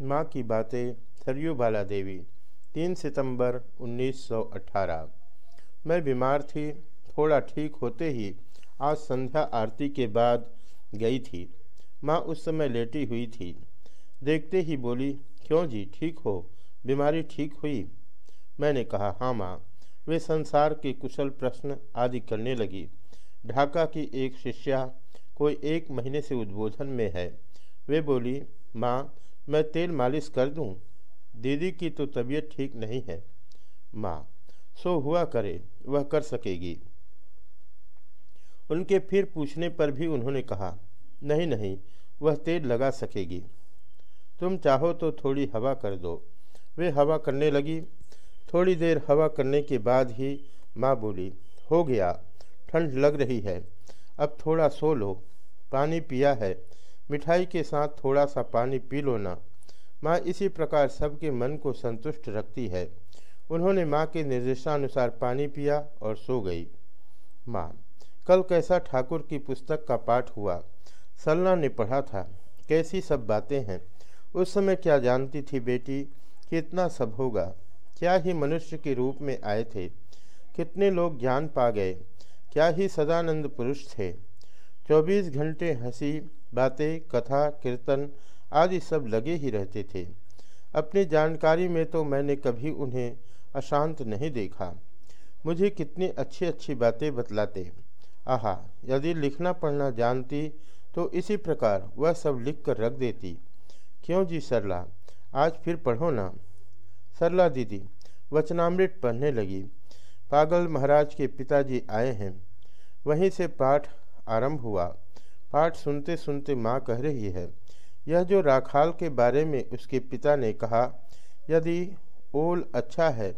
माँ की बातें सरयू बाला देवी तीन सितंबर 1918 मैं बीमार थी, थोड़ा ठीक होते ही आज संध्या आरती के बाद गई थी। माँ उस समय लेटी हुई थी। देखते ही बोली, क्यों जी, ठीक हो? बीमारी ठीक हुई? मैंने कहा हाँ माँ। वे संसार के कुशल प्रश्न आदि करने लगी। ढाका की एक शिष्या कोई एक महीने से उद्बोधन में है। वे बोली, माँ मैं तेल मालिश कर दूँ? दीदी की तो तबीयत ठीक नहीं है। माँ, सो हुआ करे, वह कर सकेगी। उनके फिर पूछने पर भी उन्होंने कहा, नहीं नहीं, वह तेल लगा सकेगी। तुम चाहो तो थोड़ी हवा कर दो। वे हवा करने लगी। थोड़ी देर हवा करने के बाद ही माँ बोली, हो गया, ठंड लग रही है, अब थोड़ा सो लो। पानी पिया है मिठाई के साथ थोड़ा सा पानी पी लो ना। माँ इसी प्रकार सबके मन को संतुष्ट रखती है। उन्होंने माँ के निर्देशानुसार पानी पिया और सो गई। माँ, कल कैसा ठाकुर की पुस्तक का पाठ हुआ? सलना ने पढ़ा था, कैसी सब बातें हैं? उस समय क्या जानती थी बेटी कि इतना सब होगा? क्या ही मनुष्य के रूप में आए थे? कितने लोग ज्ञान पा गए? क्या ही सदानंद पुरुष थे? चौबीस घंटे हँसी बातें, कथा, कीर्तन आदि सब लगे ही रहते थे। अपनी जानकारी में तो मैंने कभी उन्हें अशांत नहीं देखा। मुझे कितनी अच्छी अच्छी बातें बतलाते। आहा, यदि लिखना पढ़ना जानती तो इसी प्रकार वह सब लिख कर रख देती। क्यों जी सरला? आज फिर पढ़ो ना। सरला दीदी, वचनामृत पढ़ने लगी। पागल महाराज के पिताजी आए हैं। वहीं से पाठ आरंभ हुआ। पाठ सुनते सुनते माँ कह रही है, यह जो राखाल के बारे में उसके पिता ने कहा, यदि ओल अच्छा है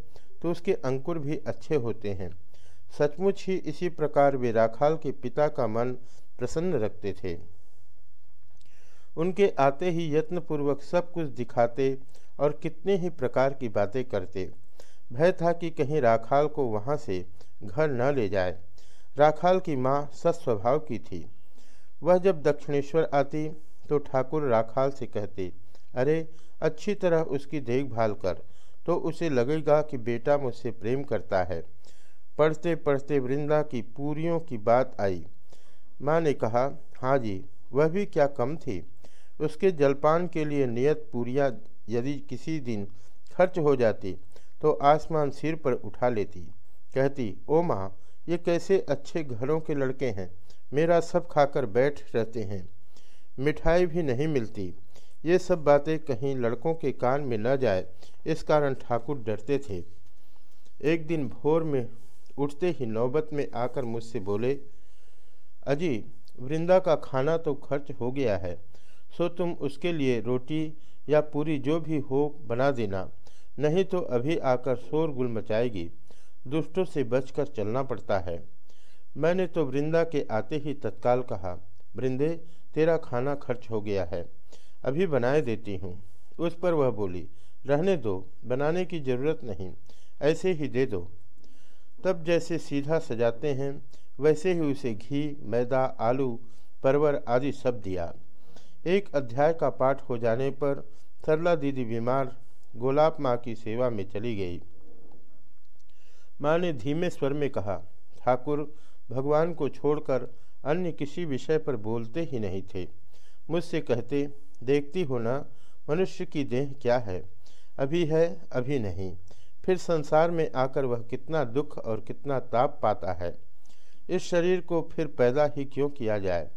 तो उसके अंकुर भी अच्छे होते हैं। सचमुच ही इसी प्रकार वे राखाल के पिता का मन प्रसन्न रखते थे। उनके आते ही यत्नपूर्वक सब कुछ दिखाते और कितने ही प्रकार की बातें करते। भय था कि कहीं राखाल को वहाँ से घर न ले जाए। राखाल की माँ सत्स्वभाव की थी। वह जब दक्षिणेश्वर आती तो ठाकुर राखाल से कहते, अरे, अच्छी तरह उसकी देखभाल कर। तो उसे लगेगा कि बेटा मुझसे प्रेम करता है। पढ़ते पढ़ते वृंदा की पूरियों की बात आई। माँ ने कहा हाँ जी, वह भी क्या कम थी? उसके जलपान के लिए नियत पूरियाँ यदि किसी दिन खर्च हो जाती तो आसमान सिर पर उठा लेती। कहती, ओ माँ, ये कैसे अच्छे घरों के लड़के हैं? मेरा सब खाकर बैठ रहते हैं। मिठाई भी नहीं मिलती। ये सब बातें कहीं लड़कों के कान में न जाए, इस कारण ठाकुर डरते थे। एक दिन भोर में उठते ही नौबत में आकर मुझसे बोले, अजी, वृंदा का खाना तो खर्च हो गया है, सो तुम उसके लिए रोटी या पूरी जो भी हो बना देना, नहीं तो अभी आकर शोरगुल मचाएगी। दुष्टों से बचकर चलना पड़ता है। मैंने तो वृंदा के आते ही तत्काल कहा, वृंदे, तेरा खाना खर्च हो गया है, अभी बनाए देती हूँ। उस पर वह बोली, रहने दो, बनाने की ज़रूरत नहीं, ऐसे ही दे दो। तब जैसे सीधा सजाते हैं, वैसे ही उसे घी, मैदा, आलू परवर आदि सब दिया। एक अध्याय का पाठ हो जाने पर सरला दीदी बीमार, गोलाब माँ की सेवा में चली गई। माँ ने धीमे स्वर में कहा, ठाकुर भगवान को छोड़कर अन्य किसी विषय पर बोलते ही नहीं थे। मुझसे कहते, देखती हो ना, मनुष्य की देह क्या है? अभी है, अभी नहीं। फिर संसार में आकर वह कितना दुख और कितना ताप पाता है। इस शरीर को फिर पैदा ही क्यों किया जाए?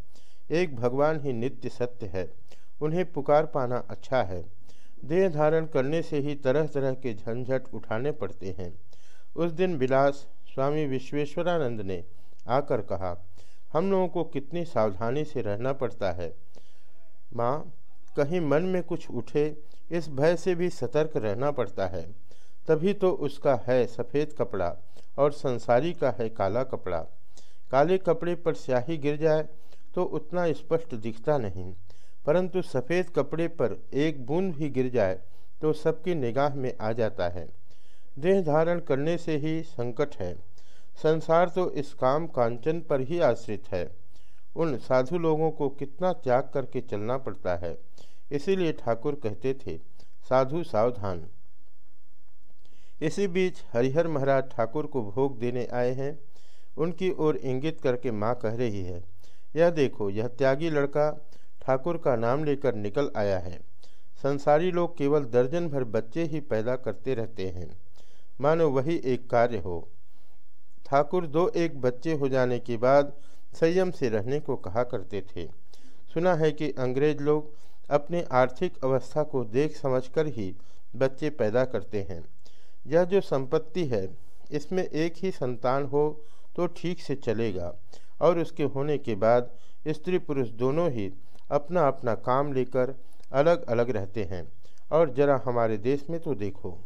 एक भगवान ही नित्य सत्य है। उन्हें पुकार पाना अच्छा है। देह धारण करने से ही तरह तरह के झंझट उठाने पड़ते हैं। उस दिन विलास, स्वामी विश्वेश्वरानंद ने आकर कहा, हम लोगों को कितनी सावधानी से रहना पड़ता है। माँ, कहीं मन में कुछ उठे, इस भय से भी सतर्क रहना पड़ता है। तभी तो उसका है सफ़ेद कपड़ा और संसारी का है काला कपड़ा। काले कपड़े पर स्याही गिर जाए तो उतना स्पष्ट दिखता नहीं। परंतु सफ़ेद कपड़े पर एक बूंद भी गिर जाए तो सबकी निगाह में आ जाता है। देह धारण करने से ही संकट है। संसार तो इस काम कांचन पर ही आश्रित है। उन साधु लोगों को कितना त्याग करके चलना पड़ता है, इसीलिए ठाकुर कहते थे, साधु सावधान। इसी बीच हरिहर महाराज ठाकुर को भोग देने आए हैं। उनकी ओर इंगित करके माँ कह रही है, यह देखो, यह त्यागी लड़का ठाकुर का नाम लेकर निकल आया है। संसारी लोग केवल दर्जन भर बच्चे ही पैदा करते रहते हैं। मानो वही एक कार्य हो। ठाकुर दो एक बच्चे हो जाने के बाद संयम से रहने को कहा करते थे। सुना है कि अंग्रेज़ लोग अपनी आर्थिक अवस्था को देख समझकर ही बच्चे पैदा करते हैं। यह जो संपत्ति है, इसमें एक ही संतान हो तो ठीक से चलेगा और उसके होने के बाद स्त्री पुरुष दोनों ही अपना अपना काम लेकर अलग अलग रहते हैं। और जरा हमारे देश में तो देखो।